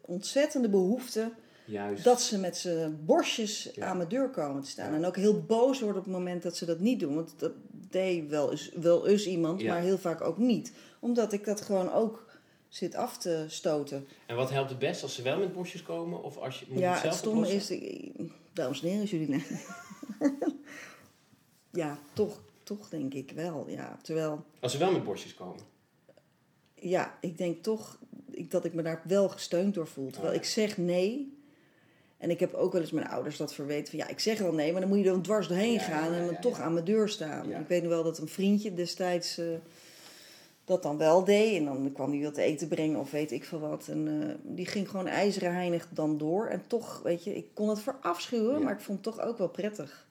ontzettende behoefte juist. dat ze met z'n borstjes Ja. aan mijn deur komen te staan. Ja. En ook heel boos worden op het moment dat ze dat niet doen. Want dat deed wel eens, wel eens iemand, Ja. maar heel vaak ook niet. Omdat ik dat gewoon ook zit af te stoten. En wat helpt het best als ze wel met bosjes komen? Of als je moet ja, het zelf het stomme oplossen? is, dames en heren, jullie. ja, toch, toch denk ik wel. Ja, terwijl, Als ze wel met bosjes komen. ja, ik denk toch ik, dat ik me daar wel gesteund door voel. Terwijl Oh, ja. ik zeg nee. En ik heb ook wel eens mijn ouders dat verweten. Van, ja, ik zeg wel nee, maar dan moet je er dwars doorheen Ja, gaan en dan ja. toch aan mijn deur staan. Ik weet nog wel dat een vriendje destijds eh, dat dan wel deed. En dan kwam hij wat te eten brengen of weet ik veel wat. En eh, die ging gewoon ijzeren heinig dan door. En toch, weet je, ik kon het verafschuwen, maar ik vond het toch ook wel prettig.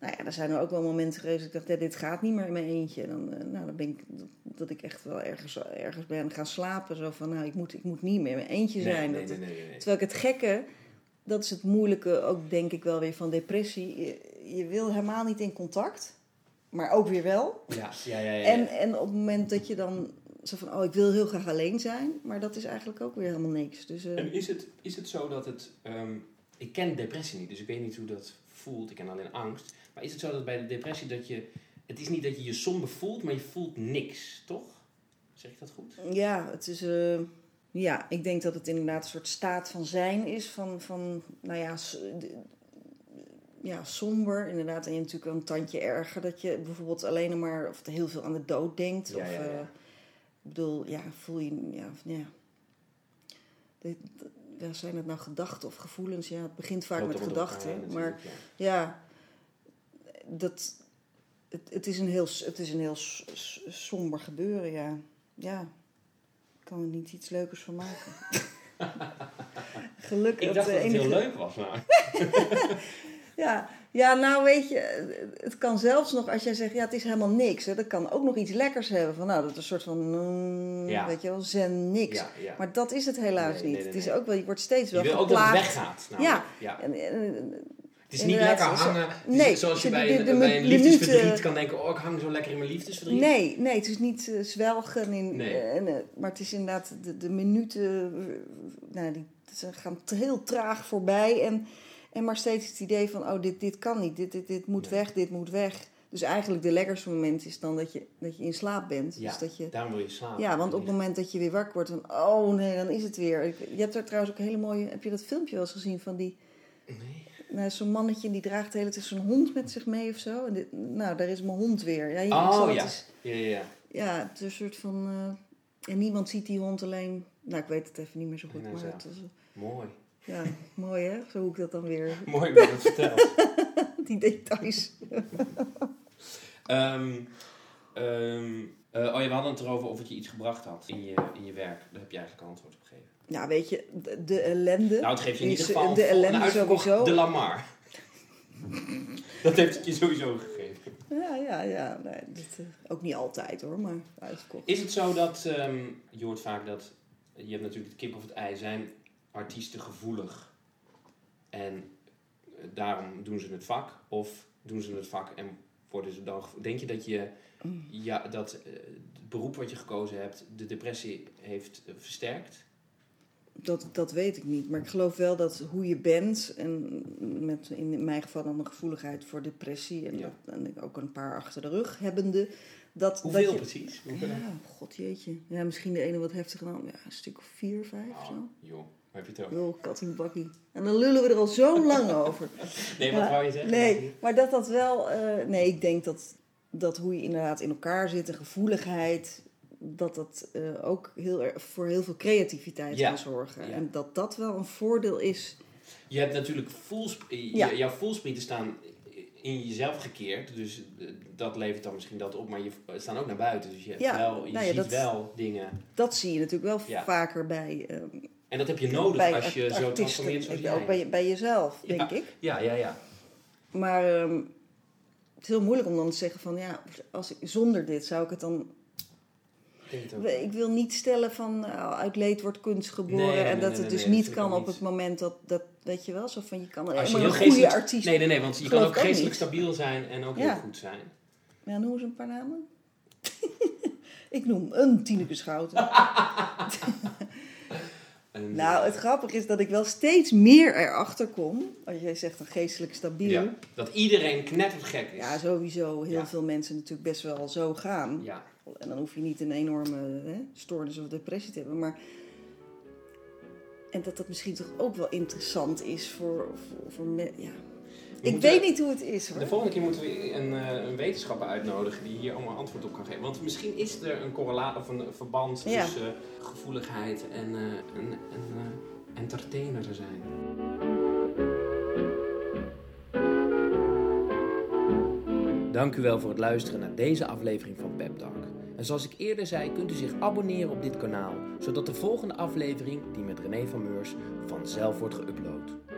Nou ja, er zijn er ook wel momenten geweest dat ik dacht, dit gaat niet meer in mijn eentje. En dan, eh, nou, dan ben ik, dat, ik echt wel ergens, ergens ben gaan slapen. Zo van, nou, ik moet, ik moet niet meer in mijn eentje zijn. nee, nee, nee. Terwijl ik het gekke, dat is het moeilijke ook denk ik wel weer van depressie. Je, je wil helemaal niet in contact, maar ook weer wel. Ja, ja, ja. ja, ja. En, en op het moment dat je dan zo van, oh ik wil heel graag alleen zijn, maar dat is eigenlijk ook weer helemaal niks. Dus eh, En is het, is het zo dat het... ehm, ik ken depressie niet, dus ik weet niet hoe dat voelt. Ik ken alleen angst. Maar is het zo dat bij de depressie dat je... Het is niet dat je je somber voelt, maar je voelt niks, toch? Zeg ik dat goed? ja, het is, eh, ja, ik denk dat het inderdaad een soort staat van zijn is, van, van nou ja, ja, somber inderdaad. En je natuurlijk een tandje erger dat je bijvoorbeeld alleen maar of heel veel aan de dood denkt. Ja, of, ja, ja. eh, ik bedoel, ja, voel je, ja, van, ja. Zijn het nou gedachten of gevoelens? Ja, het begint vaak met gedachten. Maar ja. dat, het, het is een heel, het is een heel somber gebeuren, ja. Ja, kan er niet iets leukers van maken. Gelukkig. Ik dacht dat het enige- heel leuk was, maar... Ja, ja, nou weet je, het kan zelfs nog als jij zegt, ja, het is helemaal niks. Hè, dat kan ook nog iets lekkers hebben. Van, nou, dat is een soort van, mm, Ja. weet je wel, zen niks. Ja, ja. Maar dat is het helaas Nee, niet. nee, nee, het is ook wel, je wordt steeds Je wel wil ook dat het geplaagd. weggaat. Ja. namelijk. ja. En, en- Het is niet lekker hangen. Nee, zoals je bij een, liefdesverdriet kan denken... Oh, ik hang zo lekker in mijn liefdesverdriet. nee, nee, het is niet eh, zwelgen. In, eh, eh, maar het is inderdaad de, de minuten, nou, die ze gaan heel traag voorbij. En, en maar steeds het idee van, oh, dit, dit kan niet. Dit, dit, dit moet weg, dit moet weg. Dus eigenlijk de lekkerste moment is dan dat je, dat je in slaap bent. Ja, Dus dat je, daarom wil je slapen. ja, want op het moment dat je weer wakker wordt van, oh nee, dan is het weer. Je hebt er trouwens ook een hele mooie, heb je dat filmpje wel eens gezien van die, Nee. Nou, zo'n mannetje die draagt de hele tijd zo'n hond met zich mee of zo. En dit, nou, daar is mijn hond weer. Ja, Oh ja. eens- Ja, ja, ja. ja, het is een soort van, eh, en niemand ziet die hond alleen, nou ik weet het even niet meer zo goed, Nee, maar zo. het is, Mooi. ja, mooi hè, zo hoe ik dat dan weer, Mooi hoe je dat vertelt. die details. Ehm, ehm, eh, oh ja, we hadden het erover of het je iets gebracht had in je, in je werk. Daar heb je eigenlijk antwoord op gegeven. Ja, weet je, de, de ellende. Nou, het geeft je in ieder geval de ellende sowieso. De Lamar. dat heeft het je sowieso gegeven. Ja, ja, ja. Nee, dat, eh, ook niet altijd hoor, maar uitverkocht. Is het zo dat, ehm, je hoort vaak dat, je hebt natuurlijk het kip of het ei, zijn artiesten gevoelig? En eh, daarom doen ze het vak? Of doen ze het vak en worden ze dan... Denk je dat je, Mm. ja, dat eh, het beroep wat je gekozen hebt, de depressie heeft versterkt? Dat, dat weet ik niet. Maar ik geloof wel dat hoe je bent, en met in mijn geval dan een gevoeligheid voor depressie, en, Ja. dat, en ook een paar achter de rug hebbende, dat, Hoeveel dat je, precies? Hoeveel? Ja, god jeetje. Ja, misschien de ene wat heftiger dan, ja, een stuk of vier, vijf Oh, zo. joh, heb je het over? Wel, kat in bakkie. En dan lullen we er al zo lang over. Nee, wat wou je zeggen? Nee, maar dat dat wel... eh, nee, ik denk dat, dat hoe je inderdaad in elkaar zit, de gevoeligheid, dat dat eh, ook heel voor heel veel creativiteit Ja. kan zorgen. Ja. En dat dat wel een voordeel is. Je hebt natuurlijk Ja. jouw voelsprieten staan in jezelf gekeerd. Dus eh, dat levert dan misschien dat op. Maar je staan ook naar buiten. Dus je, hebt wel, je nou ziet dat- wel dingen. Dat zie je natuurlijk wel vaker bij, ehm, En dat heb je nodig bij als je zo transformeert zoals jij. Ook bij, bij jezelf, denk ik. Ja, ja, ja. Maar ehm, het is heel moeilijk om dan te zeggen van ja, als ik, zonder dit zou ik het dan. Ik wil niet stellen van nou, uit leed wordt kunst geboren Nee, nee, en dat nee, het dus niet kan op niet. het moment dat, dat weet je wel, zo van je kan Als je een goede artiest. Nee, nee, nee, want je kan ook geestelijk niet. stabiel zijn en ook Ja. heel goed zijn. Ja, noem eens een paar namen. ik noem een Tineke Schouten. En, nou, het grappige is dat ik wel steeds meer erachter kom. Als jij zegt een geestelijk stabiel. ja, dat iedereen knettergek is. Ja, sowieso. Heel Ja. veel mensen natuurlijk best wel zo gaan. Ja. En dan hoef je niet een enorme hè, stoornis of depressie te hebben. Maar... En dat dat misschien toch ook wel interessant is voor, voor, voor me- ja. Ik weet niet hoe het is hoor. De volgende keer moeten we een, eh, een wetenschapper uitnodigen die hier allemaal antwoord op kan geven. Want misschien is er een correlatie of een verband Ja. tussen eh, gevoeligheid en, eh, en, en entertainer zijn. Dank u wel voor het luisteren naar deze aflevering van Pep Talk. En zoals ik eerder zei, kunt u zich abonneren op dit kanaal, zodat de volgende aflevering, die met René van Meurs, vanzelf wordt geüpload.